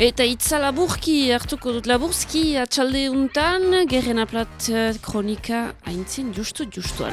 Eta itza laburki, hartuko dut laburzki, atxalde untan, gerren aplat eh, kronika haintzin justu justuan.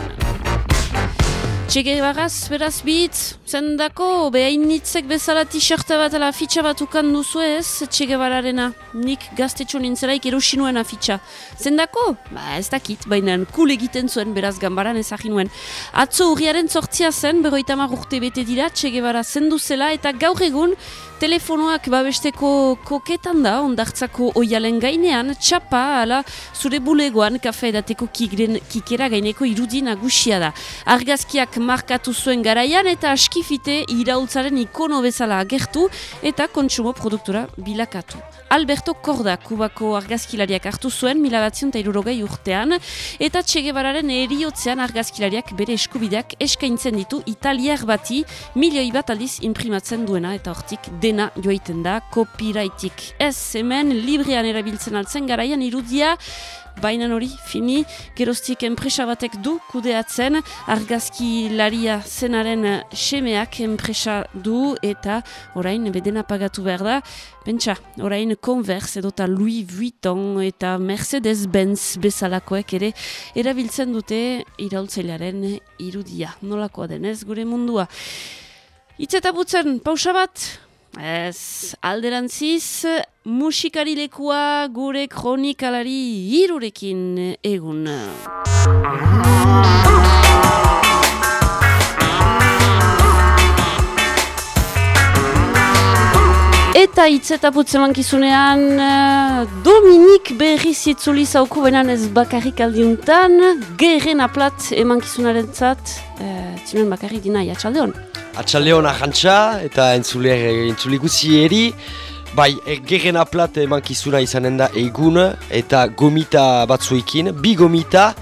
Txege baraz, beraz bitz, zendako, behain nitzek bezala t-shirta bat ala fitxa bat ukan duzu ez, txege bararena, nik gaztetxo nintzelaik erosi nuen afitxa. Zendako? Ba ez dakit, baina kul egiten zuen beraz gambaran ezagin nuen. Atzo urriaren sortzia zen, berroita urte bete dira, txege bara zendu zela, eta gaur egun, telefonoak babesteko koketan da, ondartzako oialen gainean, txapa, ala, zure bulegoan, kafe edateko kikren, kikera gaineko irudi nagusia da. Argazkiak markatu zuen garaian eta askifite iraultzaren ikono bezala agertu eta kontsumo produktura bilakatu. Alberto Korda, kubako argazkilariak hartu zuen, mila batzion eta urtean, eta txegebararen eriotzean argazkilariak bere eskubideak eskaintzen ditu italiar bati milioi bat aldiz imprimatzen duena eta hortik dena joiten da, copyrightik. Ez hemen, librean erabiltzen altzen garaian irudia, Baina hori, fini, geroztik enpresa batek du kudeatzen, argazki laria zenaren semeak enpresa du eta orain bedena pagatu behar da. Pentsa, orain Converse edota Louis Vuitton eta Mercedes-Benz bezalakoek ere erabiltzen dute iraultzailearen irudia. Nolakoa denez gure mundua. Itzeta butzen, pausa bat, Ez, alderantziz, musikari lekua gure kronikalari irurekin egun. Eta itzetaputzen mankizunean, Dominik berri zitzuli zauku benan ez bakarrik aldiuntan, gerren aplat emankizunaren zat, e, zimen bakarrik dina, jatxalde hon. Atxalde hona jantza eta entzule guzi eri. Bai, e, gerren aplat eman kizuna izanen da egun eta gomita batzuekin. Bi gomita,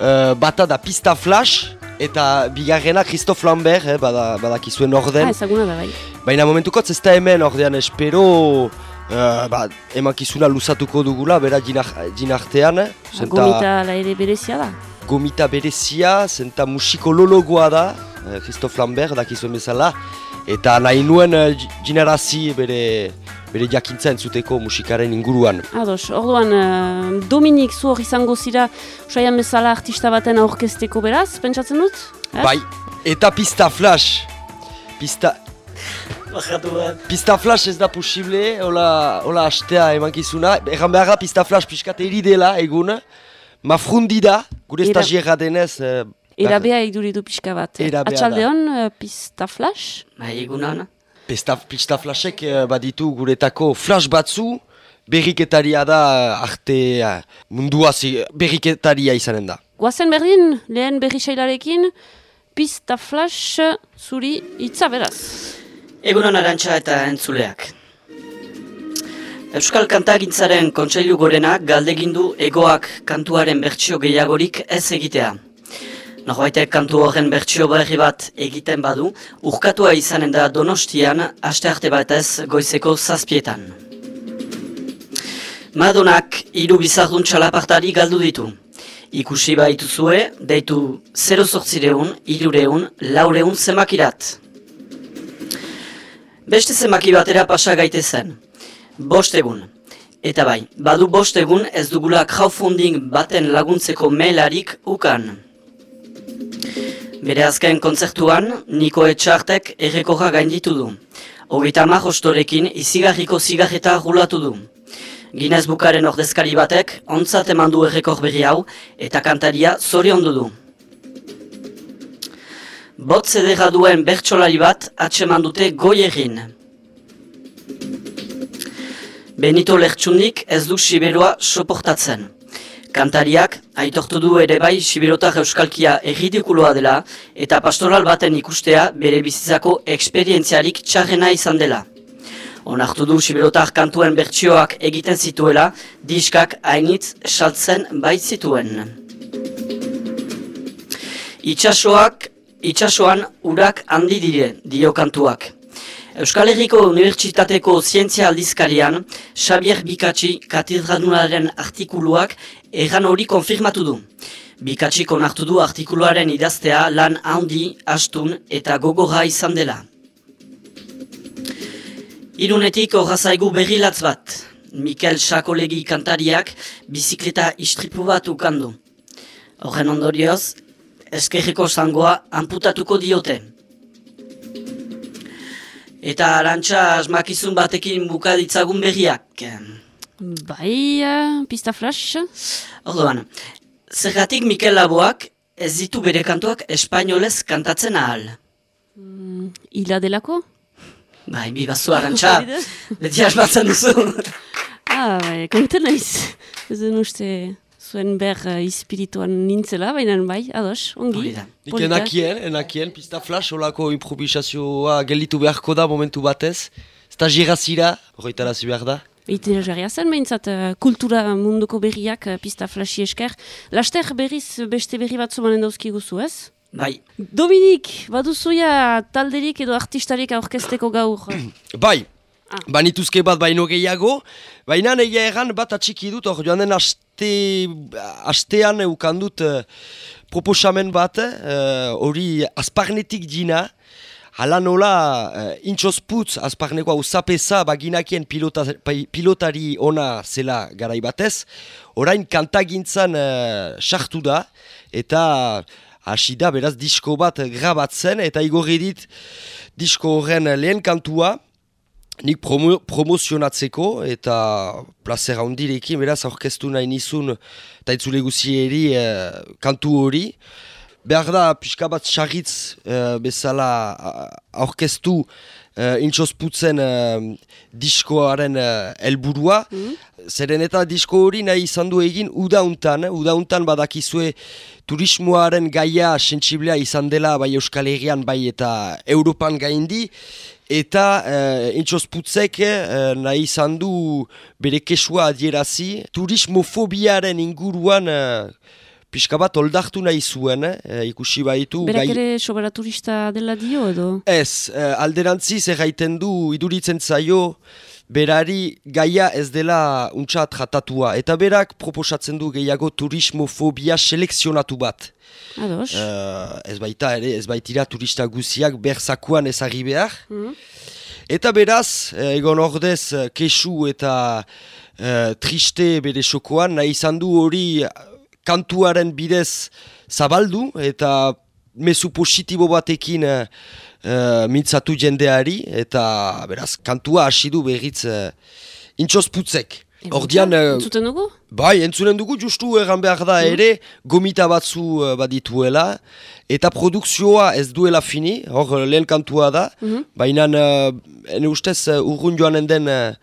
uh, bata da pista flash eta bigarrena Christophe Lambert, eh, bada, bada kizuen orden. Ah, ezaguna da bai. Baina momentukotz ez da hemen ordean espero... Uh, ba, eman kizuna luzatuko dugula, bera jinartean. Ba, gomita la ere berezia da? Gomita berezia, zenta musikolologoa da. Eh, Christophe Lambert dakizuen bezala eta nahi nuen uh, bere, bere jakintza entzuteko musikaren inguruan. Ados, orduan uh, Dominik zu hori izango zira usaian bezala artista baten aurkezteko beraz, pentsatzen dut? Bai, eta pista flash, pista... Pista flash ez da posible, hola, hola astea emankizuna. Egan behar da pista flash pixkate dela egun. Mafrundi da, gure stagiera denez, Erabea iduridu pixka bat. Atxalde hon, uh, pista flash? Ba, egunan. Pista, pista flashek uh, baditu guretako flash batzu, berriketaria da uh, arte uh, mundua berriketaria izanen da. Guazen berdin, lehen berri sailarekin, pista flash zuri itza beraz. Egunan arantxa eta entzuleak. Euskal Kantagintzaren Kontseilu Gorenak galdegindu egoak kantuaren bertsio gehiagorik ez egitea. Norbaitek kantu horren bertsio berri bat egiten badu, urkatua izanen da donostian, aste arte batez goizeko zazpietan. Madonak hiru bizardun txalapartari galdu ditu. Ikusi baitu zue, deitu 0 sortzireun, irureun, laureun zemakirat. Beste zemaki batera pasa gaite zen. Bost egun. Eta bai, badu bost egun ez dugula crowdfunding baten laguntzeko mailarik ukan. Bere azken kontzertuan, Niko Etxartek errekorra gainditu du. Hogeita mar hostorekin izigarriko zigarreta rulatu du. Ginez bukaren ordezkari batek, ontzat eman du errekor berri hau, eta kantaria zori ondu du. Bot zedera duen bertsolari bat atseman dute goi egin. Benito Lertxundik ez du siberoa soportatzen. Kantariak, aitortu du ere bai Sibirotar Euskalkia erridikuloa dela eta pastoral baten ikustea bere bizitzako eksperientziarik txarrena izan dela. Onartu du Sibirotar kantuen bertsioak egiten zituela, diskak hainitz saltzen bait zituen. Itxasoak, itxasoan urak handi dire dio kantuak. Euskal Herriko Unibertsitateko Zientzia Aldizkarian, Xavier Bikatsi katedradunaren artikuluak erran hori konfirmatu du. Bikatsi konartu du artikuluaren idaztea lan handi, astun eta gogorra izan dela. Irunetik horrazaigu berri latz bat. Mikel Sakolegi kantariak bizikleta istripu bat ukandu. Horren ondorioz, eskerreko zangoa amputatuko diote. Eta arantxa asmakizun batekin bukaditzagun berriak. Bai, uh, pista flash. Orduan, zergatik Mikel Laboak ez ditu bere kantuak espainolez kantatzen ahal. Mm, ila delako? Bai, bi bazu arantxa, beti asmatzen duzu. ah, bai, konten naiz. Ez den uste zuen ber uh, espirituan nintzela, baina bai, ados, ongi. Nik enakien, enakien, pista flash, olako improvisazioa gelitu beharko da momentu batez. Stagirazira, horretarazi behar da. Eite jarria zen, behintzat, uh, kultura munduko berriak uh, pista flashi esker. Laster berriz beste berri batzu manen dauzkiguzu, ez? Bai, Dominik, baduzuia talderik edo artistarik aurkezteko gaur. Bai, Ah. banituzke bat baino gehiago, baina egia erran bat atxiki dut, hor joan den aste, astean eukan dut eh, proposamen bat, eh, hori azparnetik dina, hala nola uh, intxosputz azparneko hau zapesa baginakien pilota, pilotari ona zela garai batez, orain kantagintzan eh, sartu da, eta hasi da beraz disko bat grabatzen, eta igorri dit disko horren lehen kantua, nik promo, promozionatzeko eta plazera hondirekin beraz aurkeztu nahi nizun eta itzule guzieri eh, kantu hori. Behar da pixka bat sarritz eh, bezala aurkeztu uh, intxosputzen eh, diskoaren eh, helburua. Zeren eta disko hori nahi izan du egin udauntan, eh? udauntan badakizue turismoaren gaia sentsiblea izan dela bai Euskal Herrian bai eta Europan gaindi, eta uh, intxosputzek eh, nahi izan du bere kesua adierazi, turismofobiaren inguruan uh, pixka bat oldartu nahi zuen, eh? ikusi baitu Berak ere sobera turista dela dio edo? Ez, eh, alderantziz erraiten du iduritzen zaio berari gaia ez dela untsa tratatua. Eta berak proposatzen du gehiago turismofobia selekzionatu bat. Ados. Eh, ez baita ere, ez baitira turista guziak berzakuan ezagri behar. Mhm. Eta beraz, eh, egon ordez, eh, kesu eta eh, triste bere sokoan, nahi izan du hori kantuaren bidez zabaldu eta mezu positibo batekin eh, eh, mintzatu jendeari eta beraz, kantua hasi du berriz uh, intxosputzek. Ordian, eh, Zuten dugu? Bai, entzunen dugu justu erran behar da ere, gomita batzu uh, badituela, eta produkzioa ez duela fini, hor lehen kantua da, baina uh, ene ustez uh, urrun joanen den uh,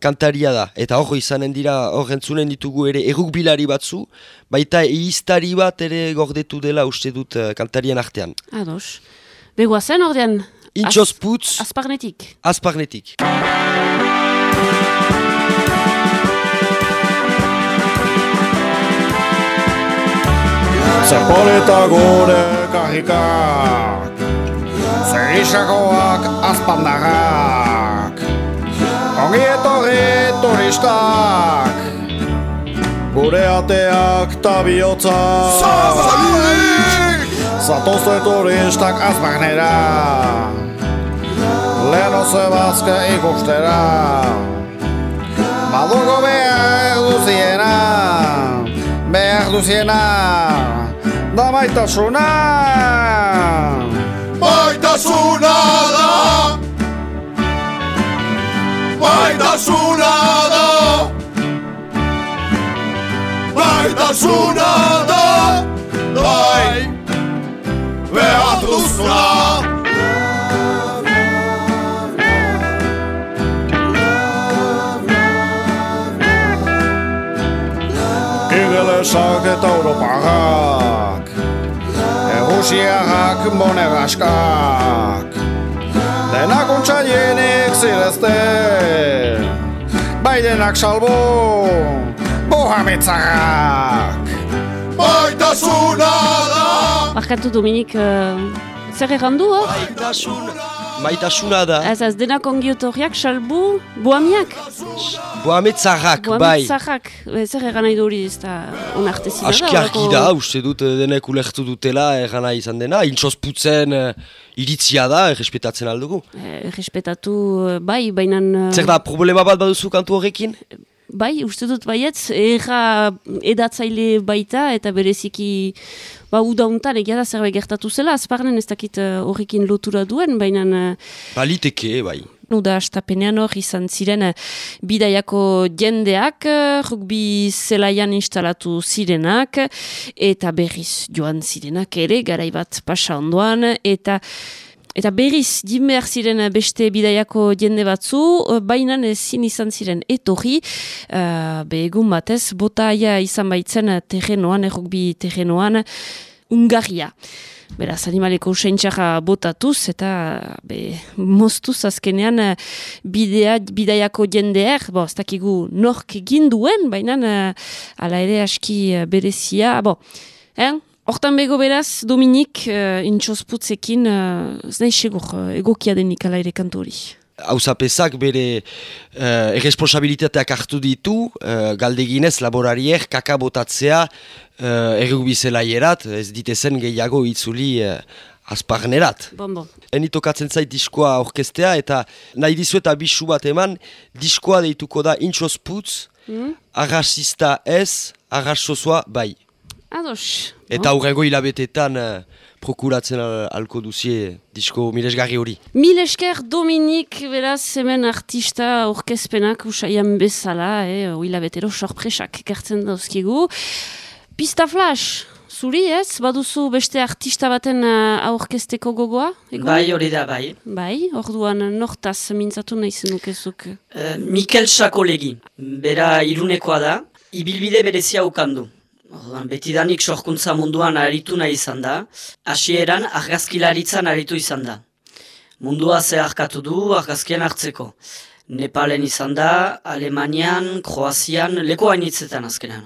kantaria da, eta hor izanen dira, hor entzunen ditugu ere errukbilari batzu, baita eiztari bat ere gordetu dela uste dut uh, kantarien artean. Ados. Begoazen ordean? Intxos putz, Azparnetik. azparnetik. Zer polita gure karrikak Zer isakoak azpandarrak Ongi etorri turistak Gure ateak ta bihotzak Zatozte turistak azbarnera Lehen zebazke ikustera Baduko behar duziena Behar duziena Da maitasuna Maitasuna da Maitasuna da Maitasuna da Bai. Behar duzuna Ingelesak eta Europarrak Errusiarrak moneraskak Denak untxaienik zirezte Bai denak salbo Bohametzarrak Maitasuna da. Barkatu Dominik, uh, zer errandu hor? Baitasun maitasuna da. Ez ez, denak ongiotorriak, salbu, boamiak. Boametzarrak, bai. Boamitzarrak. Zer egan nahi du hori ez da onartezina da. Aski argi horreko- da, uste dut eh, denek ulertu dutela ergana izan dena. Intsoz putzen eh, iritzia da, errespetatzen aldugu. Eh, respetatu, eh, bai, baina... eh, Zer da, problema bat baduzu kantu horrekin? Bai, uste dut baietz, erra edatzaile baita eta bereziki ba, uda untan egia da zerbait gertatu zela, azparnen ez dakit eh, horrekin lotura duen, baina uh, Baliteke, bai. uda astapenean hor izan ziren eh, bidaiako jendeak, rugbi zelaian instalatu zirenak, eta berriz joan zirenak ere, garai bat pasa ondoan, eta Eta berriz, din behar ziren eh, beste bidaiako jende batzu, eh, baina ezin izan ziren etorri, uh, be egun batez, botaia izan baitzen eh, terrenoan, errukbi terrenoan, Ungaria. Beraz, animaleko usaintxarra botatuz eta be, moztuz azkenean eh, bidea, bidaiako jendeer, bo, ez dakigu nork egin duen, baina eh, ala ere aski eh, berezia, bo, eh? Hortan bego beraz, Dominik, uh, intxosputzekin, uh, ez nahi segur, uh, egokia denik ala ere kantu hori. Hauzapezak bere uh, erresponsabilitateak hartu ditu, uh, galdeginez laborariek kaka botatzea uh, errugbizelailerat, ez ditezen gehiago itzuli uh, azparnerat. Bon, bon. Eni tokatzen zait diskoa orkestea eta nahi dizuet abisu bat eman, diskoa deituko da intxoz putz, Mm? arrasista ez, arrasozoa bai. Ados. Eta hurrengo hilabetetan uh, prokuratzen al, alko duzie disko miresgarri hori. Mil esker Dominik, beraz, hemen artista orkezpenak usaian bezala, eh, huila betero sorpresak ekartzen dauzkigu. Pista Flash, zuri ez? Baduzu beste artista baten uh, aurkezteko gogoa? egun? Bai, hori da, bai. Bai, orduan nortaz mintzatu nahi zenukezuk. Eh, Mikel Sakolegi, bera irunekoa da, ibilbide berezia ukandu. Orduan, betidanik sorkuntza munduan aritu nahi izan da, hasieran argazkilaritzan aritu izan da. Mundua zeharkatu du argazkien hartzeko. Nepalen izan da, Alemanian, Kroazian, leko hainitzetan azkenean.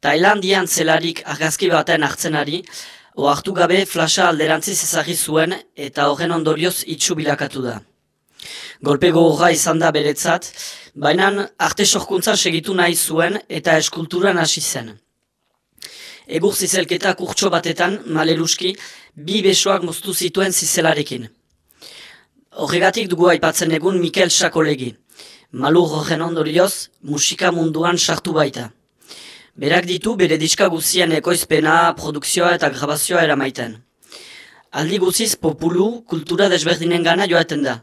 Tailandian zelarik argazki baten hartzen ari, ohartu gabe flasha alderantziz ezagri zuen eta horren ondorioz itxu bilakatu da. Golpe gogorra izan da beretzat, baina arte sorkuntzan segitu nahi zuen eta eskulturan hasi zen. Egur zizelketa kurtso batetan, maleruski, bi besoak moztu zituen zizelarekin. Horregatik dugu aipatzen egun Mikel Sakolegi. Malur horren ondorioz, musika munduan sartu baita. Berak ditu bere diska guzien ekoizpena, produkzioa eta grabazioa eramaiten. Aldi guziz populu kultura desberdinen gana joaten da.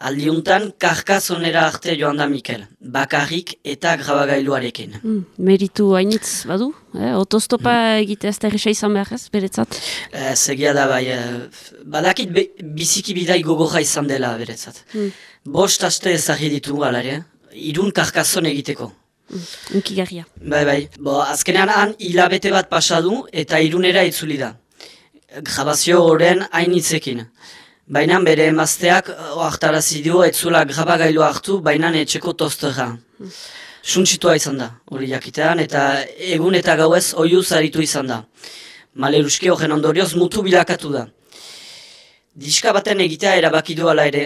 Aldiuntan karkazonera arte joan da Mikel, bakarrik eta grabagailuarekin. Mm, meritu hainitz badu? Eh? Otoztopa egitea ez da erresa izan behar ez, beretzat? Ez egia da bai, eh, badakit be, biziki bidai gogorra izan dela beretzat. Mm. Bost aste ezagri ditu alare, irun karkazon egiteko. Unkigarria. Bai, bai. Bo, azkenean han hilabete bat pasadu eta irunera itzuli da. Grabazio horren hainitzekin. Baina bere emazteak oartarazi dio etzula grabagailu hartu, baina etxeko tozterra. Suntsitua izan da, hori jakitean, eta egun eta gauez oiuz aritu izan da. Maleruski horren ondorioz mutu bilakatu da. Diska baten egitea erabaki du ala ere,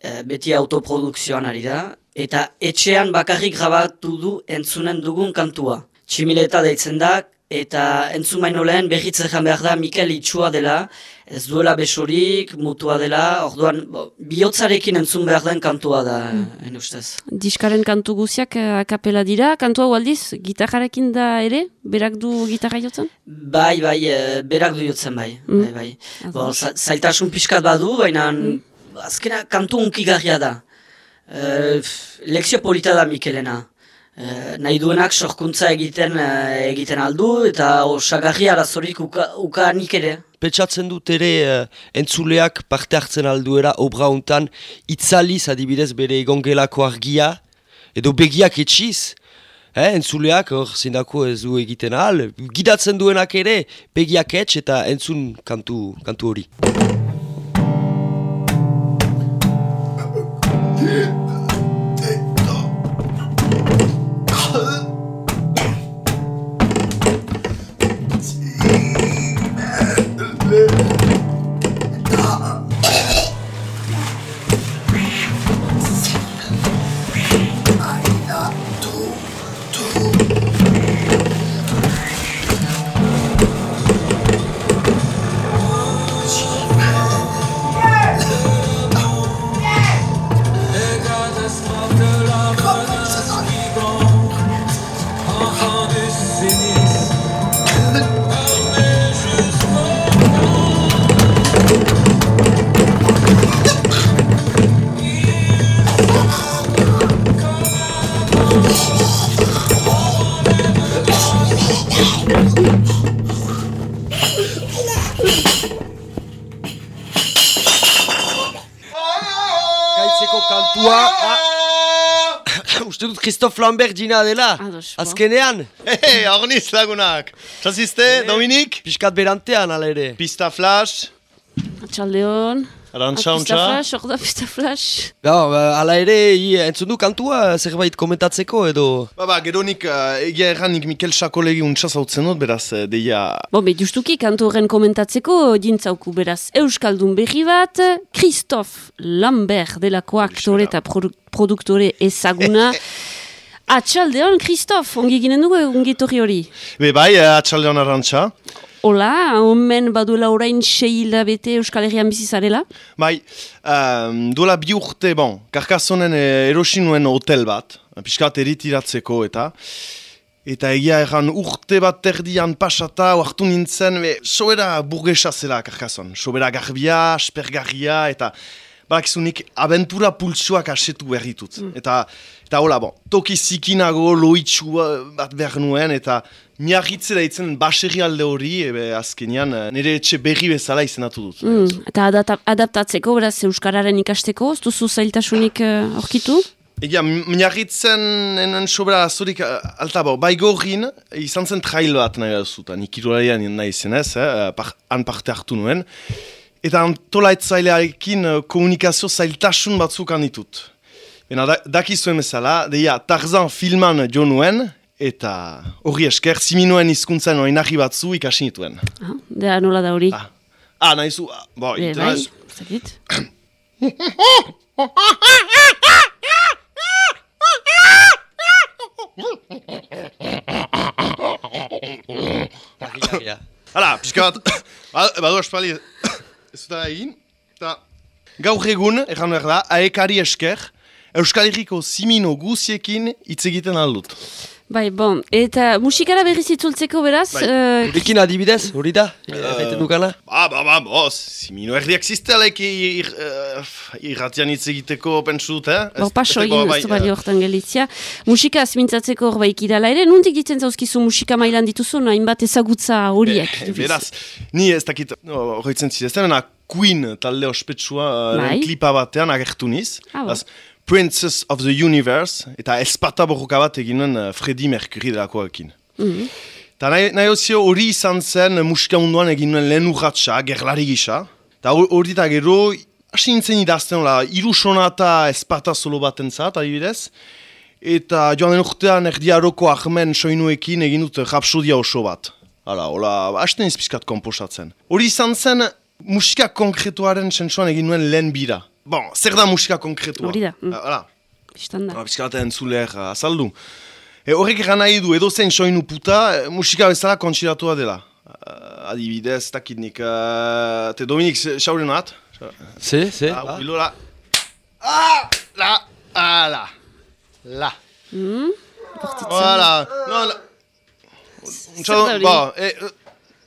e, beti autoprodukzioan ari da, eta etxean bakarrik grabatu du entzunen dugun kantua. Tximileta deitzen da, eta entzun baino lehen berritzen jan behar da Mikel itxua dela, ez duela besorik, mutua dela, orduan bo, bihotzarekin entzun behar den kantua da, mm. ustez. Diskaren kantu guziak eh, akapela dira, kantu hau aldiz, gitarrarekin da ere, berak du gitarra jotzen? Bai, bai, e, berak du jotzen bai. Mm. bai, bai. Bo, za, zailtasun pixkat badu, baina azkena kantu unkigarria da. E, f- lekzio polita da Mikelena. E, nahi duenak sorkuntza egiten e, egiten aldu eta osagarri arazorik uka, ukanik ere. Petsatzen dut ere eh, entzuleak parte hartzen alduera obra hontan itzaliz adibidez bere egongelako argia edo begiak etxiz. Eh, entzuleak hor zindako ez du egiten ahal, gidatzen duenak ere begiak etx eta entzun kantu, kantu hori. Jina dela. Ados. Azkenean, Hey, orniz lagunak! Txazizte, Dominik? pixkat berantean ala ere. Pista flash, Atxaldeon. arantxa Ah, Pista flash, hor da pista flash. Ja, ba, ala ere, entzun du kantua zerbait komentatzeko edo... Ba, ba, geronik, uh, egia erranik Mikel Sakolegi untsa zautzen dut, beraz, eh, deia... Bo, be, justuki kantu horren komentatzeko dintzauku beraz. Euskaldun berri bat, Christophe Lambert delako aktore eta produ produktore ezaguna. Atxaldeon, Christophe, ongi ginen dugu ongi etorri hori. Be, bai, uh, atxaldeon arantxa. Hola, omen baduela orain sei hilabete Euskal Herrian bizi zarela. Bai, um, duela bi urte, bon, karkasonen eh, erosi nuen hotel bat, pixkat eritiratzeko eta... Eta egia erran urte bat terdian pasata, oartu nintzen, be, sobera burgesa zela karkason. Sobera garbia, aspergarria, eta barakizunik abentura pultsuak asetu berritut. Eta, eta hola, bon, toki zikinago, loitsu bat behar nuen, eta miarritze daitzen baserri alde hori, ebe azkenean eh, nire etxe berri bezala izenatu dut. Mm, eta adata- adaptatzeko, beraz, Euskararen ikasteko, ez duzu zailtasunik eh, aurkitu? Egia, miarritzen enen sobera azorik uh, alta bo, bai gorrin, izan zen trail bat nahi zutan, ikirolarian nahi zenez, eh, par, han parte hartu nuen. Eta antolaitzailearekin uh, komunikazio zailtasun batzuk ditut. Bena, da, dakizuen bezala, deia, Tarzan filman jo nuen, eta horri esker, ziminuen hizkuntzen oinahi batzu ikasi nituen. Ah, da nola da hori? Ah, ah nahi zu, ah, bo, Be, itena bai, zakit. Hala, pixka bat, ba- badu espali, ez dut egin, eta gaur egun, erran behar da, aekari esker, Euskal Herriko zimino guziekin hitz egiten aldut. Bai, bon, eta musikara berriz itzultzeko beraz, Bai. eh, Gurekin adibidez, hori da? Gaiten dukala? Ba, ba, ba, bo, zimino erdiak ziztelek ir, uh, irratian hitz egiteko eh? Bor paso egin, bai, bali hortan gelitzia. Musika azmintzatzeko hor baik idala ere, nuntik ditzen zauzkizu musika mailan dituzu, hainbat ezagutza horiek. eh, Beraz, ni ez dakit, no, horretzen zidezten, ena Queen talde ospetsua uh, Bai. klipa batean agertu niz. Ah, Princess of the Universe, eta espata borroka bat egin nuen uh, Freddie Mercury delakoekin. Mhm. Eta nahi, nahi ozio hori izan zen uh, musika munduan egin nuen lehen urratxa, gerlari gisa. Eta hor- hori eta gero, hasi nintzen idazten, hola, iru sonata espata solo baten zat, adibidez. Eta joan den urtean erdiaroko ahmen soinuekin egin dut rapsodia oso bat. Hala, hola, hasten izpizkat komposatzen. Hori izan zen musika konkretuaren sentsuan egin nuen lehen bira. Bon, zer da musika konkretua? Hori da, mm. Hala, Bistan da. Pixkat entzuler uh, azaldu. E, horrek egan nahi du, edo zen soinu puta, e, musika bezala kontsideratua dela. Uh, adibidez, dakit nik, uh, te Dominik, xauren bat? Ze, ze? Ah, bilo la. Ah, la, ah, la. La. Voilà. No, la. Zer da hori? Ba, e,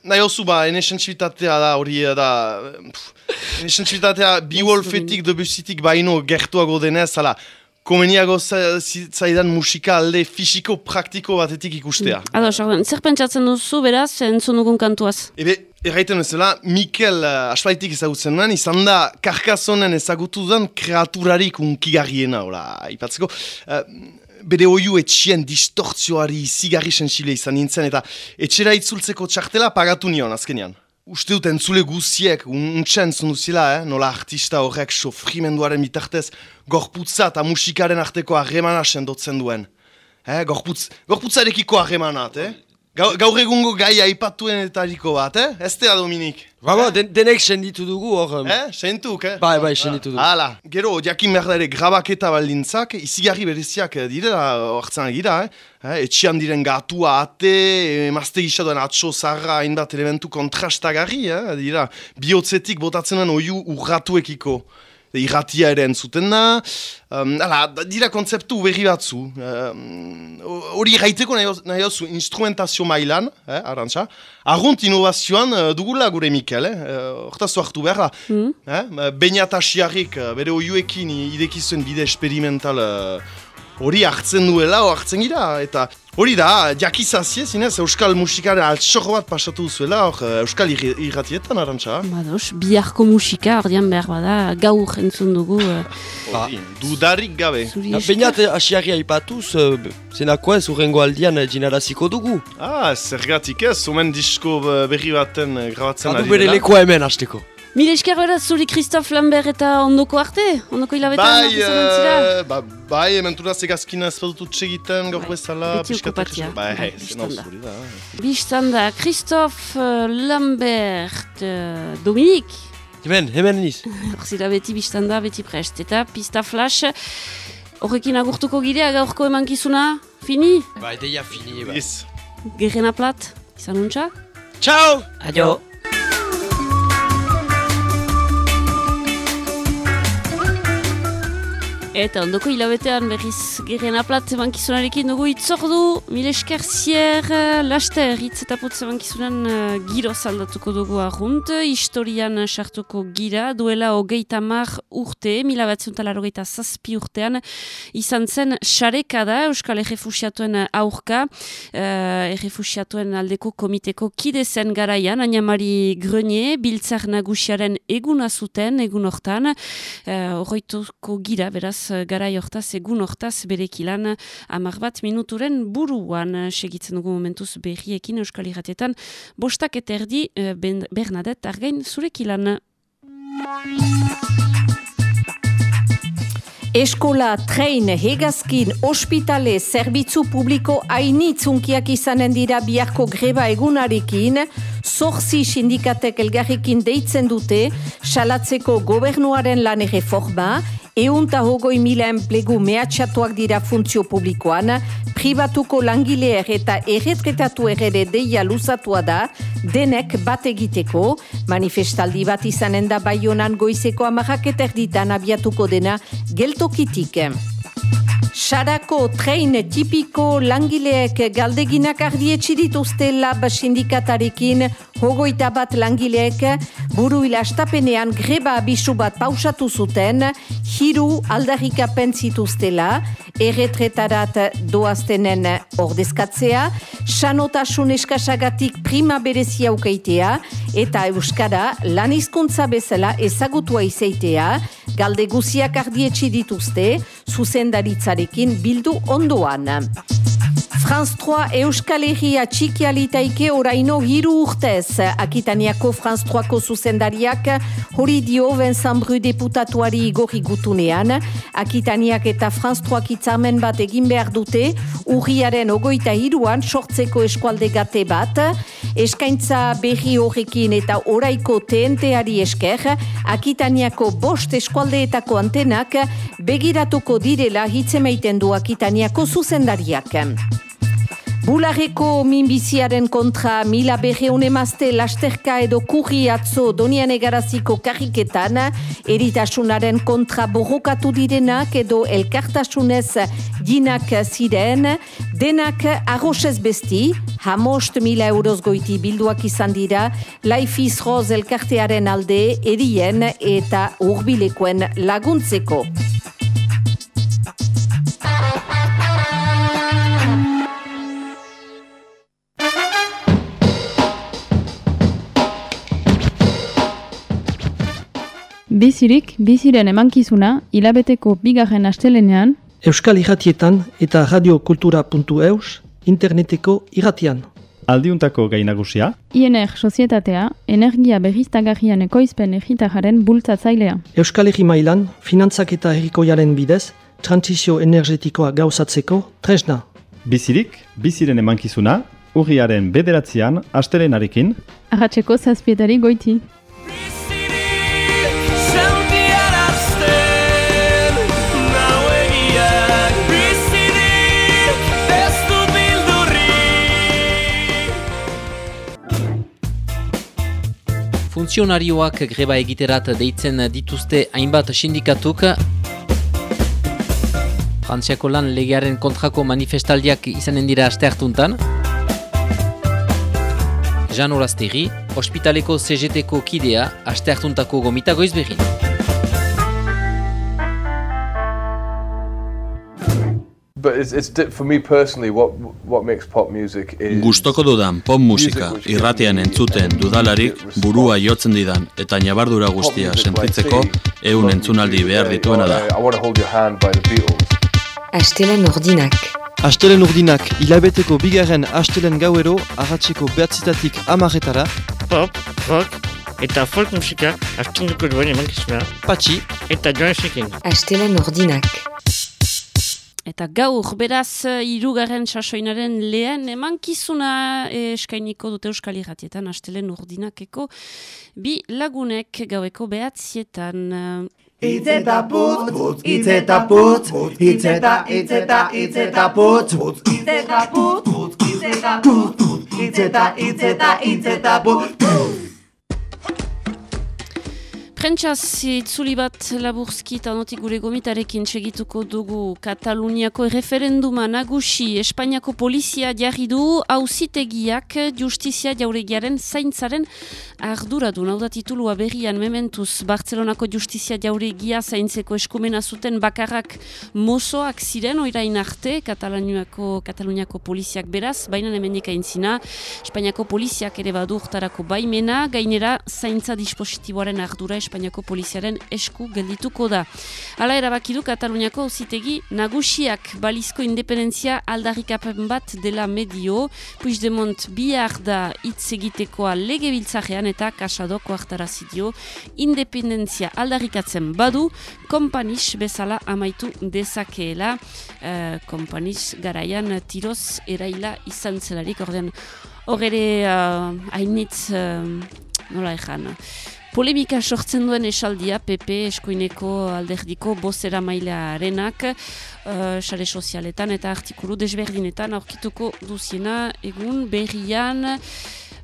nahi osu ba, ene sentsibitatea da hori e, da... pff, Sentsibitatea bi wolfetik, debusitik baino gertuago denez, ala, komeniago zaidan musika alde fisiko praktiko batetik ikustea. Ado, Jordan, zer pentsatzen duzu beraz, entzun dugun kantuaz? Ebe, erraiten bezala, Mikel uh, asfaltik ezagutzen nuen, izan da karkasonen ezagutu den kreaturarik unkigarriena, ora, ipatzeko. Uh, bere oiu etxien distortzioari zigarri sensible izan nintzen, eta etxera itzultzeko txartela pagatu nion, azkenean. Uste dut entzule guziek, untxen zunduzila, eh? nola artista horrek sofrimenduaren bitartez, gorputza eta musikaren arteko harremana sendotzen duen. Eh, gorputz, gorputzarekiko harremanat, eh? Gaur, gaur egungo gai aipatuenetariko bat, eh? Ez da, Dominik? Ba, ba, den, denek senditu dugu hor. Eh? Sentuk, eh? Bai, bai, senditu dugu. Hala, gero, jakin behar da ere grabaketa baldintzak, izigarri bereziak eh, direla hartzen gira, eh? eh? Etxian diren gatua ate, emazte gisa duen atxo zarra hainbat elementu kontrastagarri, eh? Dira, bihotzetik botatzen den oiu urratuekiko. Irratia ere entzuten da, um, ala, dira kontzeptu berri batzu. Um, Hori gaiteko nahi, nahi duzu instrumentazio mailan, eh, arantxa, arrunt innovazioan eh, dugula gure Mikel, eh, eh, hortaz hartu behar da. Mm. Eh, Beñatasiarrik eh, bere oiuekin idekizuen bide experimental eh, hori hartzen duela, o hartzen gira, eta hori da, jakizazie, zinez, euskal musikaren altxorro bat pasatu duzuela, hor, eh, euskal irratietan, arantxa. Bados, biharko musika, ordean behar bada, gaur entzun dugu. eh, Hori, dudarik gabe. zuri Na, esker. Bainat asiarria ipatuz, uh, zenako ez urrengo aldian eh, jinaraziko dugu. Ah, zergatik ez, omen disko eh, berri baten eh, grabatzen Badu ari bere dela. lekoa hemen hasteko. Mil esker beraz zuri Christophe Lambert eta ondoko arte? Ondoko hilabetan Bai, eh, ba, bai, ementura zegazkina ez badutut segiten gaur Bai, bezala. beti erresu- Bai, Bai, bistan da. Bistan Christophe eh, Lambert, eh, Dominik, Hemen, hemen niz. hor zira beti bistan da, beti prest. Eta pista flash, horrekin agurtuko girea gaurko emankizuna, fini? Ba, ideia fini, ba. Yes. Gerrena plat, izan untxa? Ciao! Adio! Eta ondoko hilabetean berriz gerrena plat emankizunarekin dugu itzordu, mil esker zier, eh, laster hitz eta putz emankizunan uh, giro zaldatuko dugu arrunt, historian sartuko gira, duela hogeita mar urte, mila batziuntala hogeita zazpi urtean, izan zen xareka da Euskal Errefusiatuen aurka, uh, Errefusiatuen aldeko komiteko kide zen garaian, Añamari Grenier, biltzar nagusiaren eguna zuten, egun hortan, uh, horreituko gira, beraz, eh, garai hortaz, egun hortaz, berekilan, amar bat minuturen buruan eh, segitzen dugu momentuz berriekin Euskal Irratietan, bostak eta erdi eh, Ben- Bernadette argain zurekilan. Eskola, trein, hegazkin, ospitale, zerbitzu publiko hainitzunkiak izanen dira biharko greba egunarekin, zorzi sindikatek elgarrekin deitzen dute, salatzeko gobernuaren lan erreforma, eunta hogoi mila enplegu mehatxatuak dira funtzio publikoan, pribatuko langileer eta erretretatu ere deia luzatua da, denek bat egiteko, manifestaldi bat izanen da baionan goizeko amarrak eta erditan abiatuko dena geltokitik. Sarako trein tipiko langileek galdeginak ardietxi dituzte lab sindikatarekin. Hogoita bat langileek buru ilastapenean greba abisu bat pausatu zuten, hiru aldarrikapen zituztela, erretretarat doaztenen ordezkatzea, sanotasun eskasagatik prima berezia ukaitea, eta Euskara lan hizkuntza bezala ezagutua izaitea, galde guziak ardietxi dituzte, Barik in bildu onduan. Franz 3 Euskal Herria txikialitaike oraino hiru urtez. Akitaniako Franz 3ko zuzendariak hori dio Vincent Bru deputatuari igorri gutunean. Akitaniak eta Franz 3 itzarmen bat egin behar dute, urriaren ogoita hiruan sortzeko eskualde gate bat. Eskaintza berri horrekin eta oraiko TNT-ari esker, Akitaniako bost eskualdeetako antenak begiratuko direla hitzemaiten du Akitaniako zuzendariak. Bularreko minbiziaren kontra mila berreun emazte lasterka edo kurri atzo donian egaraziko karriketan, eritasunaren kontra borrokatu direnak edo elkartasunez ginak ziren, denak arrosez besti, hamost mila euroz goiti bilduak izan dira, Life is Rose elkartearen alde, erien eta urbilekoen laguntzeko. Bizirik, biziren emankizuna, hilabeteko bigarren astelenean, Euskal Irratietan eta radiokultura.eus interneteko irratian. Aldiuntako gainagusia, INR sozietatea, energia berriztagarrian ekoizpen egitajaren bultzatzailea. Euskal Herri mailan, finantzak eta herrikoiaren bidez, transizio energetikoa gauzatzeko tresna. bizirik, biziren emankizuna, urriaren bederatzean, astelenarekin, Arratxeko zazpietari goiti. Funtzionarioak greba egiterat deitzen dituzte hainbat sindikatuk. Frantziako lan legearen kontrako manifestaldiak izanen dira aste hartuntan. Jean Orasteri, ospitaleko CGT-ko kidea, aste hartuntako gomita goiz But it's, it's for me personally, what what makes pop music is Gustoko dudan pop musika irratean entzuten dudalarik burua jotzen didan eta nabardura guztia sentitzeko ehun entzunaldi behar dituena da. Beatles. Astelen ordinak. Astelen urdinak hilabeteko bigarren astelen gauero arratseko behatzitatik amaretara Pop, rock eta folk musika astunduko duen emankizuna. Patxi eta Jonesekin. Astelen ordinak. Eta gaur, beraz, irugarren sasoinaren lehen emankizuna eh, eskainiko dute Euskal Irratietan, astelen urdinakeko, bi lagunek gaueko behatzietan. Itz eta putz, putz, itz eta putz, itz eta, itz eta, itz eta putz, putz, itz eta putz, putz, itz eta putz, putz, itz eta, itz eta, itz eta putz, putz. Prentsaz itzuli bat laburzki eta notik gure gomitarekin segituko dugu. Kataluniako referenduma nagusi Espainiako polizia jarri du hauzitegiak justizia jauregiaren zaintzaren arduradu. Hau da titulua berrian mementuz. Bartzelonako justizia jauregia zaintzeko eskumena zuten bakarrak mozoak ziren oirain arte. Kataluniako, Kataluniako poliziak beraz, baina hemendik aintzina. Espainiako poliziak ere badurtarako baimena, gainera zaintza dispositiboaren ardura Espainiako poliziaren esku geldituko da. Hala erabaki du Kataluniako auzitegi nagusiak. Balizko independentzia aldarrikapen bat dela medio, Puigdemont bihar da hitz egitekoa legebiltzarean eta kasadoko hartarazidio independentzia aldarrikatzen badu, kompanis bezala amaitu dezakeela, uh, kompanis garaian tiroz eraila izan zelarik, orden hor ere uh, hainitz, uh, nola ezan, Polemika sortzen duen esaldia PP eskuineko alderdiko bozera mailearenak uh, sare sozialetan eta artikulu desberdinetan aurkituko duziena. Egun berrian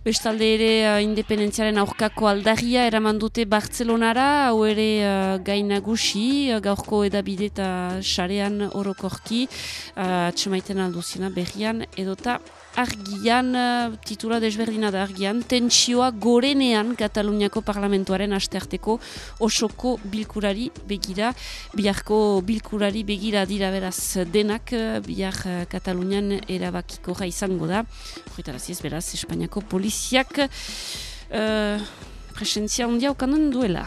Bestalde ere uh, independentziaren aurkako aldarria eraman dute Bartzelonara, hau ere uh, gainagusi, uh, gaurko edabide eta sarean orokorki, uh, atxemaiten alduzina berrian, edota argian, uh, titula desberdina da argian, tentsioa gorenean Kataluniako parlamentuaren astearteko osoko bilkurari begira, biharko bilkurari begira dira beraz denak, uh, bihar uh, Katalunian erabakiko izango da, horretaraziz beraz, Espainiako poliziak uh, presentzia ondia okanen duela.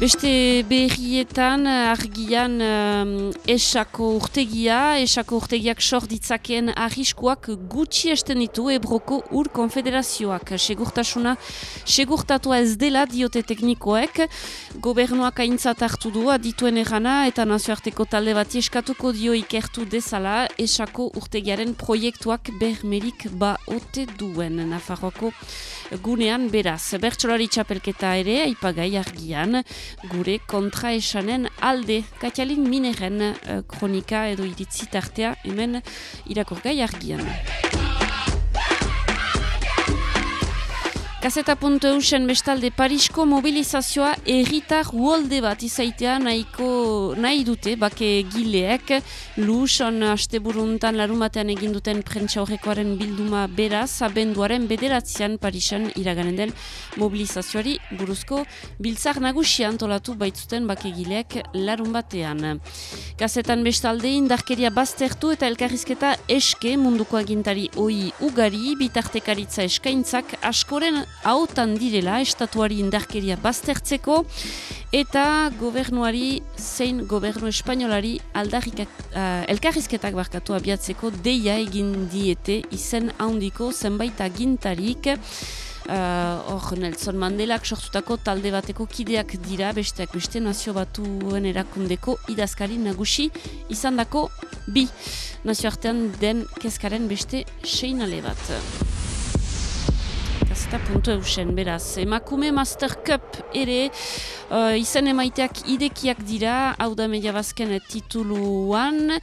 Beste berrietan argian um, esako urtegia, esako urtegiak sor arriskuak gutxi esten ditu Ebroko ur konfederazioak. Segurtasuna segurtatua ez dela diote teknikoek, gobernuak aintzat hartu du adituen erana eta nazioarteko talde bat eskatuko dio ikertu dezala esako urtegiaren proiektuak bermerik ba ote duen Nafarroako gunean beraz. Bertsolari txapelketa ere, aipagai argian, gure kontraesanen alde Katialin Mineren uh, kronika edo iritzi tartea hemen irakorgai argian. Gazeta.eusen bestalde Parisko mobilizazioa erritar uolde bat izaitea nahiko nahi dute bake gileek Luson asteburuntan larumatean egin duten prentsa horrekoaren bilduma beraz abenduaren bederatzean Parisen iraganen den mobilizazioari buruzko biltzar nagusia antolatu baitzuten bake gileek larun batean. Gazetan bestalde indarkeria baztertu eta elkarrizketa eske munduko agintari oi ugari bitartekaritza eskaintzak askoren hautan direla estatuari indarkeria baztertzeko eta gobernuari zein gobernu espainolari aldarrikak, uh, elkarrizketak barkatu abiatzeko deia egin diete izen handiko zenbait agintarik. Hor uh, Nelson Mandelak sortutako talde bateko kideak dira besteak beste nazio batuen erakundeko idazkari nagusi izan dako bi. Nazioartean den kezkaren beste seinale bat eta puntu eusen, beraz. Emakume Master Cup ere uh, izan emaiteak idekiak dira, hau da media bazken tituluan,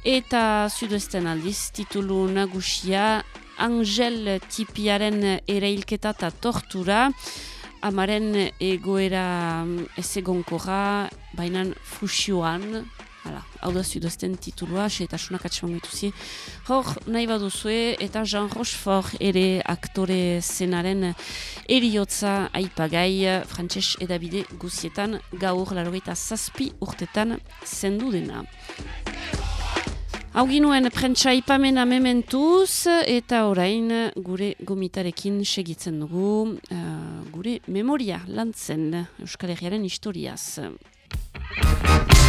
eta sudoesten aldiz, titulu nagusia Angel tipiaren ereilketa eta tortura, amaren egoera ez egonkorra, baina fusioan, Hala, hau da zudazten titulua, seetasunak atxeman dituzi. Hor, nahi baduzue, eta Jean Rochefort ere aktore zenaren eriotza aipagai, frantses edabide guzietan, gaur larogeita zazpi urtetan zendu dena. Hau ginuen prentsa ipamena mementuz eta orain gure gomitarekin segitzen dugu uh, gure memoria lantzen Euskal Herriaren historiaz.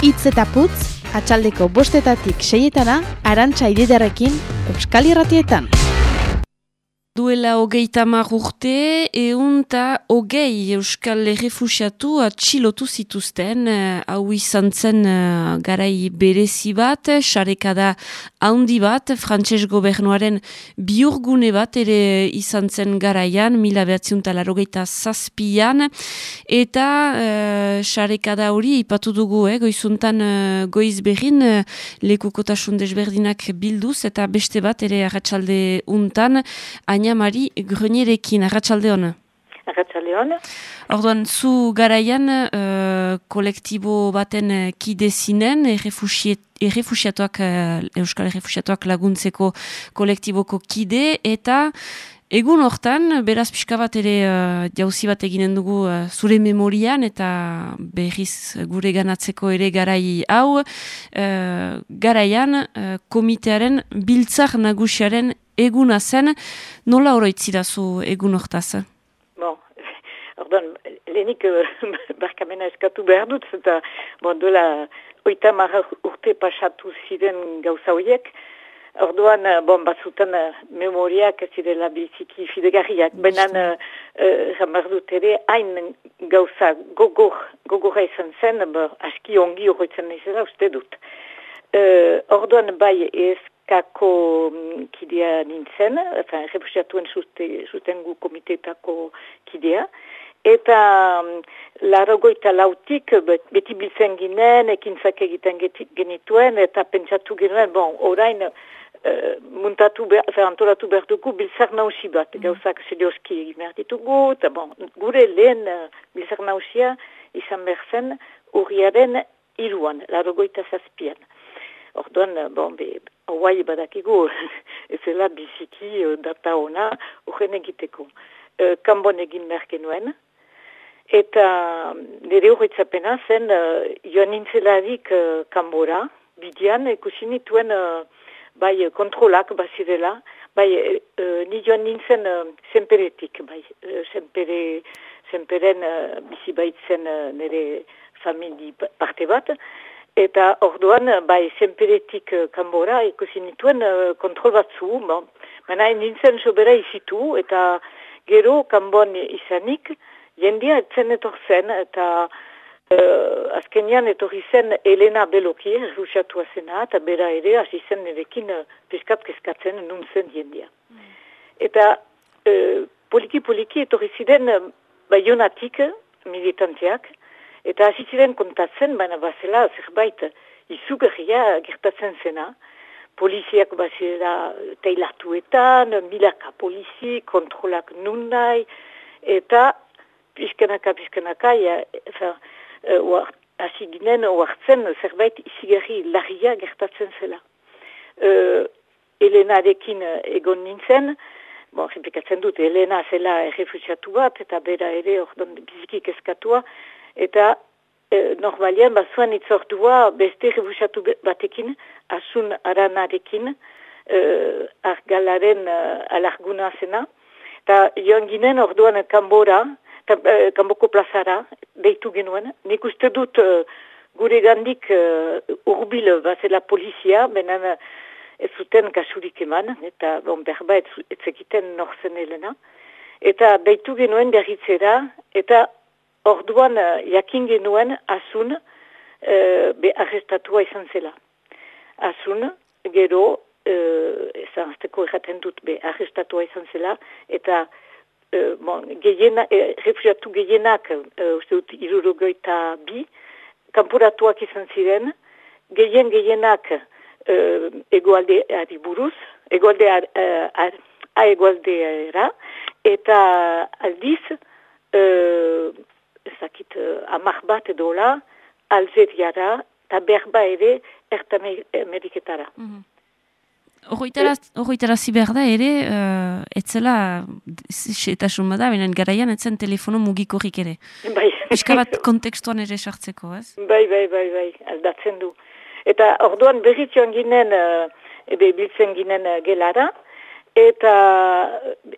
Itz eta putz, atxaldeko bostetatik seietana, arantxa ididarekin Euskal Irratietan. Duela hogeita mar urte, eunta hogei euskal errefusiatu atxilotu zituzten, eh, hau izan zen uh, garai berezi bat, xarekada haundi bat, frantses gobernuaren biurgune bat ere izan zen garaian, mila behatziunta larogeita zazpian, eta uh, xarekada hori ipatu dugu, eh, goizuntan uh, goiz behin, uh, lekukotasun desberdinak bilduz, eta beste bat ere arratsalde untan, Aina Mari Gronierekin, arratsalde hona. Arratsalde hona. Orduan, zu garaian uh, kolektibo baten uh, kide zinen, errefusiatuak, uh, Euskal Errefusiatuak laguntzeko kolektiboko kide, eta egun hortan, beraz pixka bat ere uh, jauzi bat eginen dugu uh, zure memorian, eta berriz gure ganatzeko ere garai hau, uh, garaian uh, komitearen biltzar nagusiaren eguna zen, nola horoitzi da zu egun hortaz? Bon, orduan, lehenik barkamena eskatu behar dut, eta bon, dola oita marra urte pasatu ziren gauza horiek, Orduan, bon, batzutan memoriak ez zirela biziki fidegarriak, benan jamar dut ere, hain gauza gogor, gogorra izan zen, aski ongi horretzen izela uste dut. Uh, orduan bai ez kako kidea nintzen, enfin, refusiatuen sustengu komitetako kidea, eta um, laragoita lautik beti biltzen ginen, ekintzak egiten genituen, eta pentsatu ginen, bon, orain uh, muntatu behar, antolatu behar dugu biltzar nausi bat, mm. gauzak serioski egin behar ditugu, eta bon, gure lehen uh, biltzar nausia izan behar zen, urriaren iruan, laragoita zazpian. Orduan, bon, be, hauai badakigu, ez zela biziki uh, data ona, urren egiteko. Uh, kanbon egin merke nuen, eta nire horretzapena zen uh, joan nintzelarik kanbora, bidian, ikusi nituen uh, bai kontrolak bazirela, bai ni joan nintzen uh, zenperetik, bai, uh, zenpere, zenperen uh, bizi baitzen uh, nire famili parte bat, Eta orduan, bai, zenperetik uh, kanbora, ikusi nituen uh, kontrol batzu, bon. Baina nintzen sobera izitu, eta gero kanbon izanik, jendia etzen etorzen, eta uh, azkenian etorri zen Elena Beloki, rusiatua zena, eta bera ere, hasi zen nerekin uh, piskat keskatzen nuntzen jendia. Mm. Eta poliki-poliki etorri ziren uh, baionatik, militanteak, Eta hasi ziren kontatzen, baina bazela zerbait izugarria gertatzen zena. Poliziak bazela teilatuetan, milaka polizi, kontrolak nun nahi, eta pizkenaka, pizkenaka, ja, uh, hasi ginen oartzen zerbait izigarri larria gertatzen zela. Uh, Elenarekin egon nintzen, Bon, repikatzen dut, Elena zela errefusiatu bat, eta bera ere, ordon, bizikik eskatua, eta e, normalian bazuan itzordua beste rebusatu batekin, asun aranarekin, e, argalaren e, alarguna zena, eta joan ginen orduan kanbora, e, kanboko plazara, deitu genuen, nik uste dut e, gure gandik e, urbil bazela polizia, benen ez zuten kasurik eman, eta bon, berba ez, ez egiten norzen elena, eta deitu genuen berritzera, eta Orduan, uh, jakin genuen, asun, uh, be arrestatua izan zela. Asun, gero, uh, ezan azteko erraten dut, be arrestatua izan zela, eta uh, bon, gehiena, eh, refugiatu gehienak, uh, uste dut, irurogoita bi, kampuratuak izan ziren, gehien gehienak uh, egoalde buruz, egoalde ar, ar, aegualdeera, eta aldiz, uh, ezakit, uh, amak bat edola, Algeriara, eta berba ere, erta Ameriketara. Mm Horroitara ziber da ere, uh, etzela, etasun bada, benen garaian etzen telefono mugikorrik ere. Bai. Iska bat kontekstuan ere sartzeko, ez? Bai, bai, bai, bai, aldatzen du. Eta orduan berriz joan ginen, uh, ebe biltzen ginen uh, gelara, eta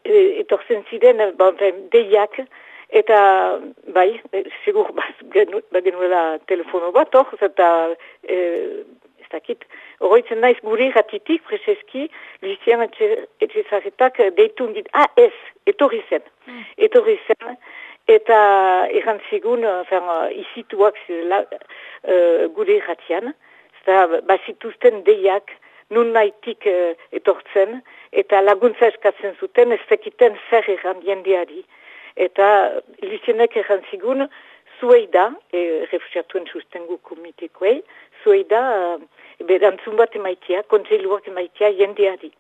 e, etorzen ziren, bon, deiak, eta bai, sigur, genuela telefono bat, hor, eta e, ez dakit, Horroitzen naiz gure ratitik, prezeski, Lucien Etxezaretak deitu dit, ah ez, etorri zen, mm. etorri zen, eta errantzigun, enfin, izituak zela uh, gure ratian, eta bazituzten deiak, nun nahitik uh, etortzen, eta laguntza eskatzen zuten, ez zekiten zer erran jendeari. Eta Lucienek errantzigun, zuei da, e, refusiatuen sustengu komitekoei, zuei da, uh, berantzun bat emaitia, kontseiluak emaitia jendeari.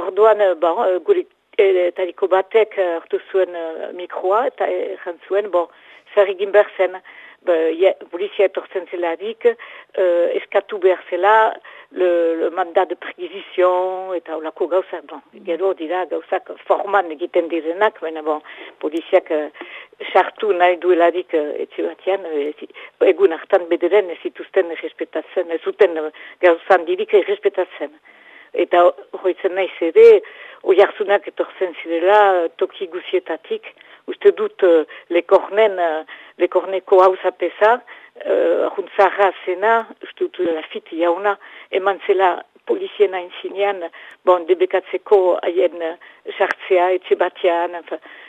Orduan, eh, bon, eh, guri e, tariko batek hartu zuen mikroa eta egan zuen, bon, zer egin behar zen, polizia etortzen zelarik, uh, eskatu behar zela, le, le mandat de perquisition, eta olako gauzak, bon, gero dira gauzak forman egiten direnak, baina bon, poliziak sartu nahi duelarik etxe batean, egun hartan bederen ez zituzten errespetatzen, ez zuten gauzan dirik errespetatzen. Eta oi hartzunak zirela toki guzietatik, uste dut uh, lekornen, uh, lekorneko hau zapesa, uh, ahuntzarra zena, uste dut lafit jauna, eman zela poliziena inzinean, bon, debekatzeko haien sartzea, etxe batean,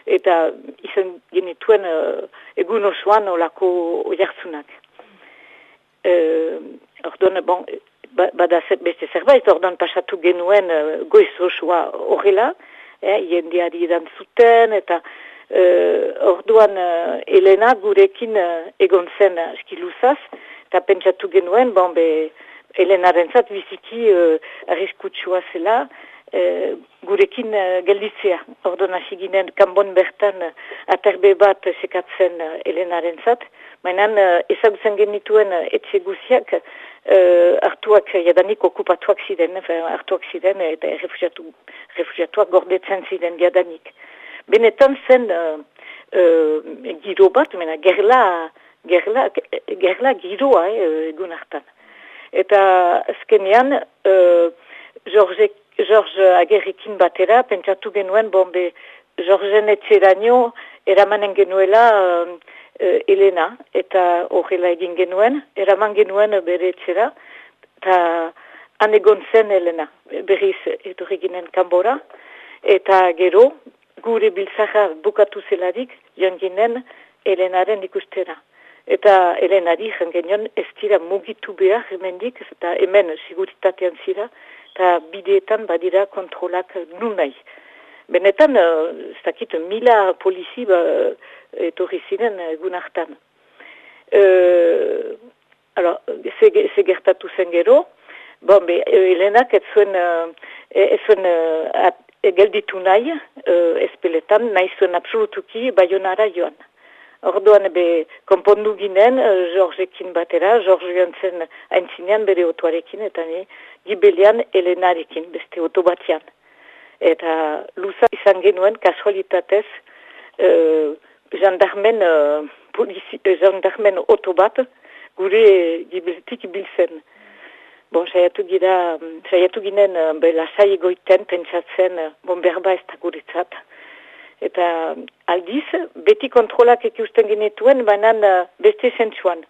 eta izan genituen uh, egun osoan olako oiartzunak. Uh, orduan, bon, ba, bada beste zerbait, orduan pasatu genuen uh, goiz osoa horrela, eh, jendeari edan zuten, eta orduan uh, Elena gurekin uh, egon zen uh, eskiluzaz, eta pentsatu genuen, bon, be, Elena rentzat biziki uh, arriskutsua zela, uh, gurekin uh, gelditzea. Orduan hasi ginen kanbon bertan uh, aterbe bat sekatzen uh, Elena rentzat, mainan uh, ezagutzen genituen uh, etxe guziak, uh, hartuak jadanik okupatuak ziren, hartuak ziren eta refugiatu, refugiatuak gordetzen ziren jadanik benetan zen uh, uh, giro bat, mena, gerla, gerla, gerla giroa eh, egun hartan. Eta azkenean, uh, George, George Agerrikin batera, pentsatu genuen, bombe, Georgen etxeraino, eramanen genuela uh, Elena, eta horrela egin genuen, eraman genuen bere etxera, eta han zen Elena, berriz etorri ginen kanbora, eta gero, gure biltzaja bukatu zelarik, joan Elenaren ikustera. Eta Elenari jangenion ez dira mugitu behar hemendik, eta hemen siguritatean zira, eta bideetan badira kontrolak nun nahi. Benetan, eh, ez dakit, mila polizi ba, etorri ziren egun hartan. Uh, alors, ze gertatu zen gero, bon, be, Elenak ez zuen, uh, ez zuen uh, e, gelditu nahi, uh, espeletan, nahi zuen absolutuki baionara joan. Orduan be, konpondu ginen, uh, Georgekin batera, George joan zen haintzinean bere otuarekin, eta ni gibelian Elenarekin, beste oto batian. Eta luza izan genuen, kasualitatez, uh, jandarmen, uh, polisi, uh, jandarmen oto gure gibeltik bilzen. Bon, saiatu gira, saiatu ginen, uh, be, lasai egoiten, pentsatzen, uh, bon, berba ez da guretzat. Eta aldiz, beti kontrolak ikusten genetuen, baina uh, beste zentsuan.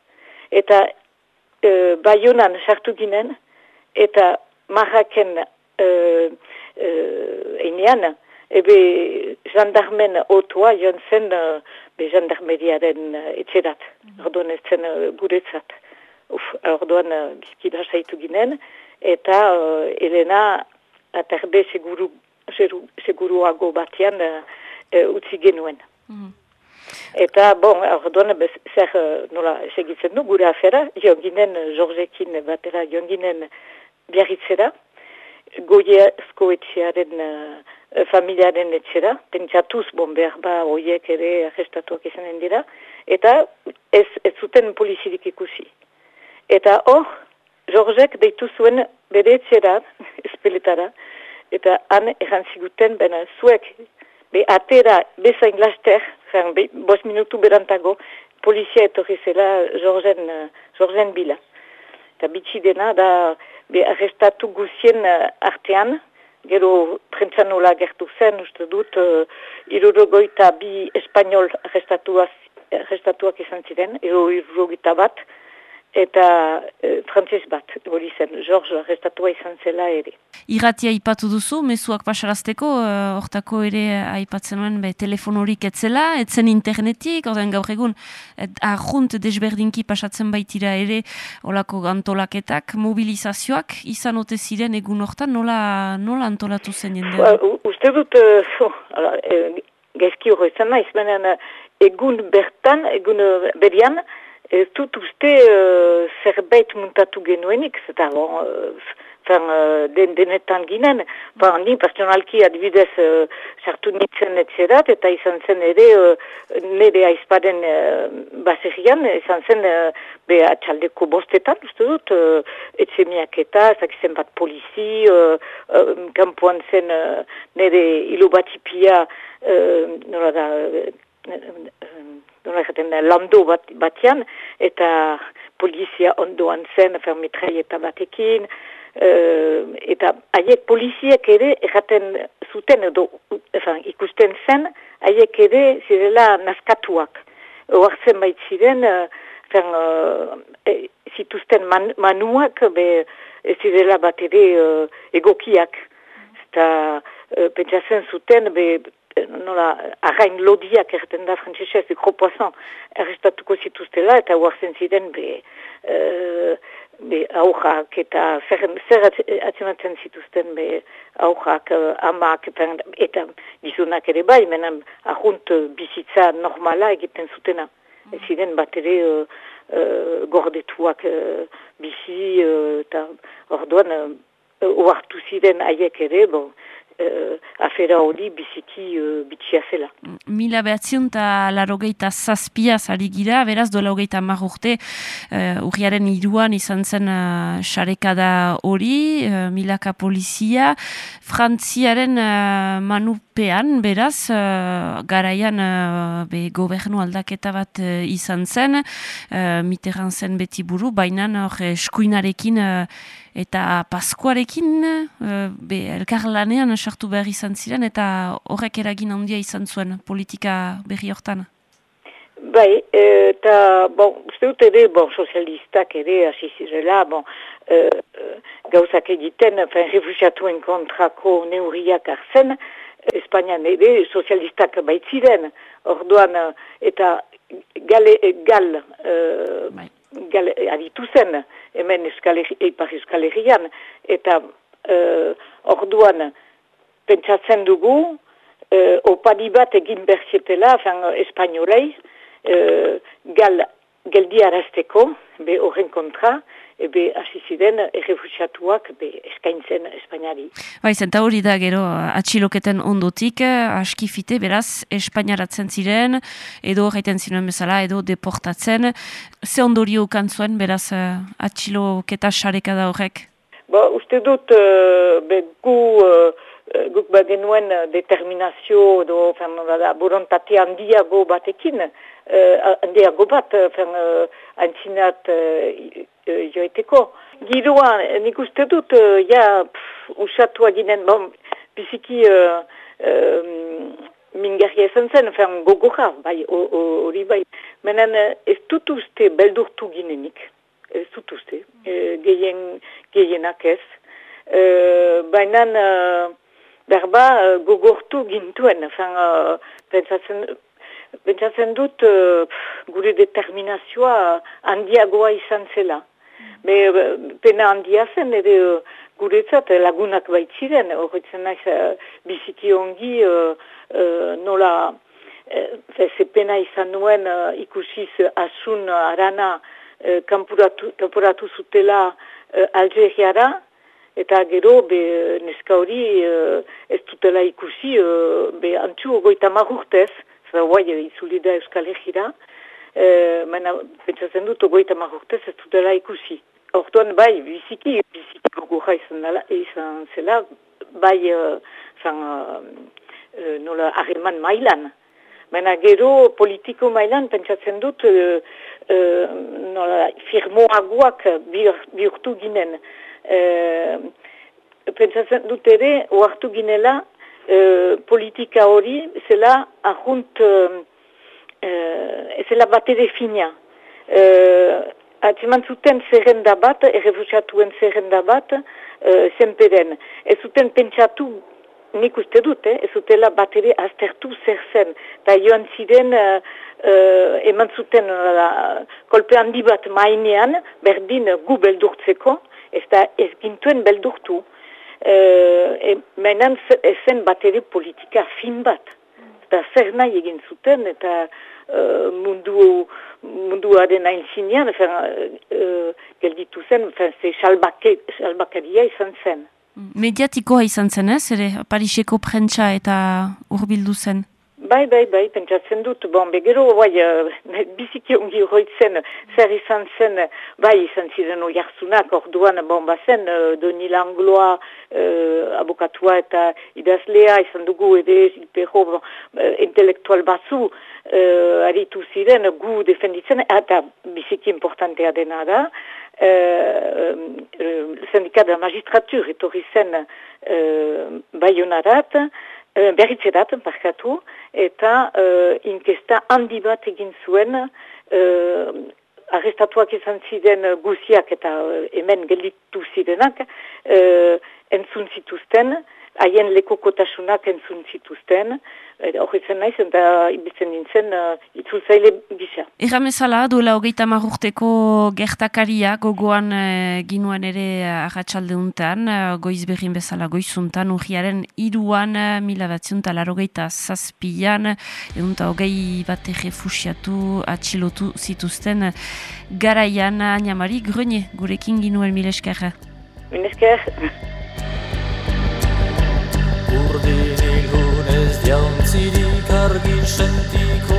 Eta uh, baionan sartu ginen, eta marraken uh, uh, einean, ebe jandarmen otoa joan zen, be jandarmeriaren etxerat, mm -hmm. ez zen guretzat. Uf, orduan uh, bizkida saitu ginen, eta uh, Elena aterbe seguru, seguruago batean uh, utzi genuen. Mm. Eta, bon, orduan, zer nola segitzen du, gure afera, joan ginen, Jorgekin batera, joan ginen biarritzera, goiezko etxearen uh, familiaren etxera, pentsatuz bon behar ba hoiek ere arrestatuak izanen dira, eta ez, ez zuten polizirik ikusi. Eta hor, Georgek deitu zuen bere etxera, espeletara, eta han egan ziguten, bena zuek, be atera bezain laster, be, bos minutu berantago, polizia etorri zela Georgen, Georgen bila. Eta bitxi dena da, be arrestatu guzien uh, artean, gero prentzan nola gertu zen, uste dut, uh, irurogoita bi espanol arrestatuak izan ziren, irurogoita bat, eta e, frantzes bat, hori zen, George arrestatua izan zela ere. Iratia aipatu duzu, mezuak pasarazteko, uh, hortako ere aipatzen nuen be, telefon horik etzela, etzen internetik, ordean gaur egun, arjunt desberdinki pasatzen baitira ere, olako antolaketak, mobilizazioak, izan ote ziren egun hortan, nola, nola antolatu zen jende? Uh, uste dut, uh, oh, ala, uh, gaizki horretzen naiz, menen egun bertan, egun berian, Ez dut uste uh, zerbait muntatu genuenik, zeta bon, uh, fan, uh, den, denetan ginen. Fan, ni personalki adibidez uh, sartu nintzen etxerat, eta izan zen ere uh, nire aizparen uh, baserian, izan zen uh, be atxaldeko bostetan, uste dut, uh, etxemiak eta, zakizen bat polizi, uh, uh, kampuan zen uh, nire ilobatipia, uh, nola da, uh, uh, nola jaten da, lando bat, batean, eta polizia ondoan zen, fermitrai eta batekin, uh, eta haiek poliziek ere erraten zuten, edo enfin, ikusten zen, haiek ere zirela naskatuak. Oartzen baitziren, uh, fen, uh, e, zituzten man, manuak, be, zirela bat ere uh, egokiak. Eta uh, pentsatzen zuten, be, nola, arrain lodiak erten da frantzesez, kropoazan, errestatuko zituztela, eta huartzen ziren be, uh, be aurrak, eta zer, zer atzematzen zituzten be aurrak, uh, amak, eta, eta gizunak ere bai, menan ahunt bizitza normala egiten zutena. Mm. ziren bat ere uh, uh, gordetuak uh, bizi, eta uh, orduan, uh, ziren haiek ere, bon, uh, afera hori biziki uh, bitxia zela. Mila behatziun eta larogeita zazpia zari gira, beraz dola hogeita marrurte uh, urriaren iruan izan zen uh, xarekada hori, uh, milaka polizia, frantziaren uh, manupean, beraz, uh, garaian uh, be, gobernu aldaketa bat uh, izan zen, uh, miteran zen beti buru, baina hor eskuinarekin eta paskuarekin uh, be, elkarlanean sartu behar izan ziren eta horrek eragin handia izan zuen politika berri hortan. Bai, eta, bon, uste dut ere, bon, sozialistak ere, hasi zirela, bon, uh, gauzak egiten, fen, refusiatuen kontrako neuriak arzen, Espainian ere, sozialistak baitziren, orduan, eta gale, gal, bai gal, aditu zen, hemen eipar euskal eta uh, orduan pentsatzen dugu, uh, opari bat egin berzetela, fan, espainolei, uh, gal, geldi arazteko, be horren kontra, ebe hasi ziren errefusiatuak be eskaintzen Espainiari. Bai, zenta hori da gero atxiloketen ondotik, askifite beraz Espainiaratzen ziren, edo gaiten ziren bezala, edo deportatzen. Ze ondorio kantzuen beraz atxiloketa xareka da horrek? Ba, uste dut, uh, be, gu, uh, guk bagenuen determinazio edo borontate handiago batekin, uh, handiago bat, uh, antzinat uh, joiteko. Giroa, nik uste dut, uh, ja, pff, usatua ginen, bon, biziki uh, uh, mingarria esan zen, fen, gogorra, bai, hori bai. Menen, ez dut uste beldurtu ginenik, ez dut uste, uh, geien, geienak ez. Uh, Baina, berba, uh, gogortu gintuen, fen, uh, pentsatzen, pentsatzen dut, uh, gure determinazioa handiagoa izan zela. Be, pena handia zen, ere guretzat lagunak baitziren, horretzen naiz biziki ongi nola ze pena izan nuen ikusiz asun arana kanpuratu, kanpuratu zutela Algeriara eta gero be, neska hori uh, ez dutela ikusi uh, be antzu ogoita marurtez, zara guai itzuli da Euskal Egira, uh, mena pentsatzen dut ogoita marurtez ez dutela ikusi. Orduan bai, biziki, biziki gogorra izan, dela, izan zela, bai uh, zan, uh, nola harreman mailan. Baina gero politiko mailan pentsatzen dut uh, uh, nola, firmoagoak bihurtu ginen. Uh, pentsatzen dut ere, oartu ginela uh, politika hori zela ahunt uh, uh, zela bat ere fina. Uh, Atzeman zuten zerrenda bat, errefusatuen zerrenda bat, uh, zenperen. Ez zuten pentsatu nik uste dut, eh? ez utela bat ere aztertu zer zen. Eta joan ziren, uh, uh, eman zuten uh, kolpe handi bat mainean, berdin gu beldurtzeko, ez da ez gintuen beldurtu. E, menan zen bat ere politika fin bat. Eta zer nahi egin zuten, eta uh, mundu munduaren hain zinean, uh, gelditu zen, ze salbakaria izan zen. Mediatikoa izan zen ez, ere Pariseko prentsa eta urbildu zen? Bai, bai, bai, pentsatzen dut, bon, begero, bai, uh, biziki ongi horretzen, zer izan zen, bai, izan ziren oiarzunak, orduan, bon, bazen, uh, Doni Langloa, uh, abokatua eta idazlea, izan dugu, edo, ilpero, bon, uh, intelektual batzu, uh, aritu ziren, gu defenditzen, eta biziki importantea dena da, uh, syndikat da magistratur etorri zen uh, baionarat, uh, berritzerat, parkatu, eta uh, inkesta handi bat egin zuen, uh, arrestatuak izan ziren guziak eta hemen gelitu zirenak, uh, entzun zituzten, haien lekokotasunak entzun zituzten, hori zen naiz, eta ibiltzen nintzen uh, itzultzaile gisa. Erramezala, duela hogeita marrurteko gertakaria gogoan uh, ginuen ere agatsaldeuntan, uh, goiz berrin bezala goizuntan, urriaren iruan, uh, mila batziunta larogeita zazpian, egunta hogei bat refusiatu atxilotu zituzten garaian, Añamari, grone, gurekin ginuen mila eskerra. Urdin jauntzirik argi sentiko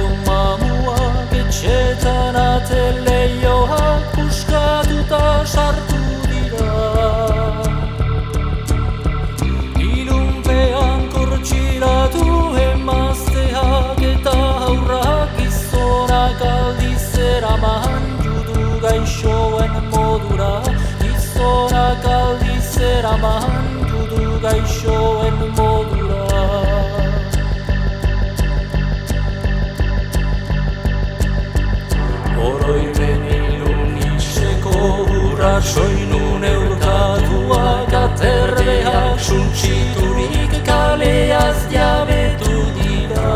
aterbeak suntsiturik kaleaz jabetu dira.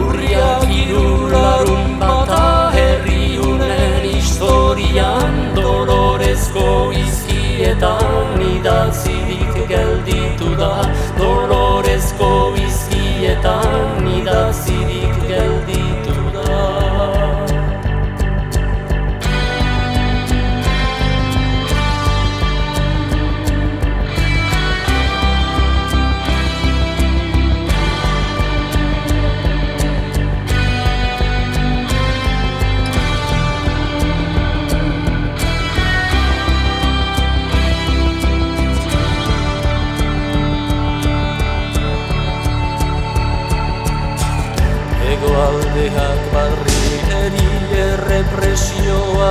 Urriak irularun bata herriunen historian dolorezko izkietan idatzirik gelditu da. Dolorezko izkietan idatzirik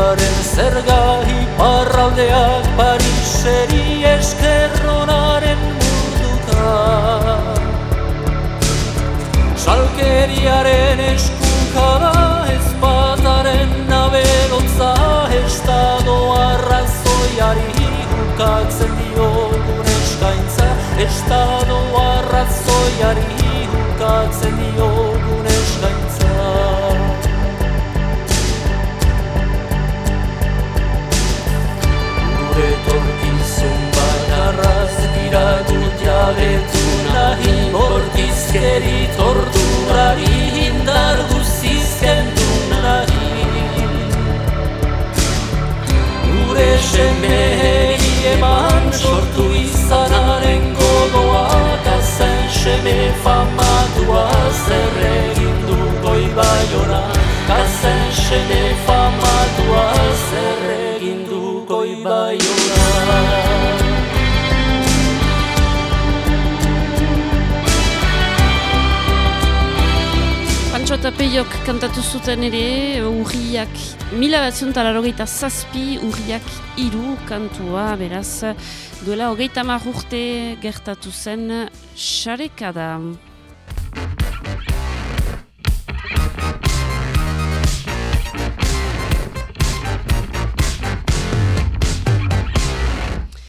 errepresioaren zerga Iparraldeak Pariseri eskerronaren munduka Salkeriaren eskunka da ezpataren nabelotza Estado arrazoiari hukatzen diogun eskaintza. Estado arrazoiari hukatzen Bai, bortizkeri torturari indar guziz kendu nahi Gure semei eman sortu izanaren gogoak Azen seme famatua zer egin du goi baiona. Azen seme famatua zer egin du goi baiona. Peiok kantatu zuten ere urriak mila bat zazpi urriak iru kantua beraz duela hogeita urte gertatu zen xareka da.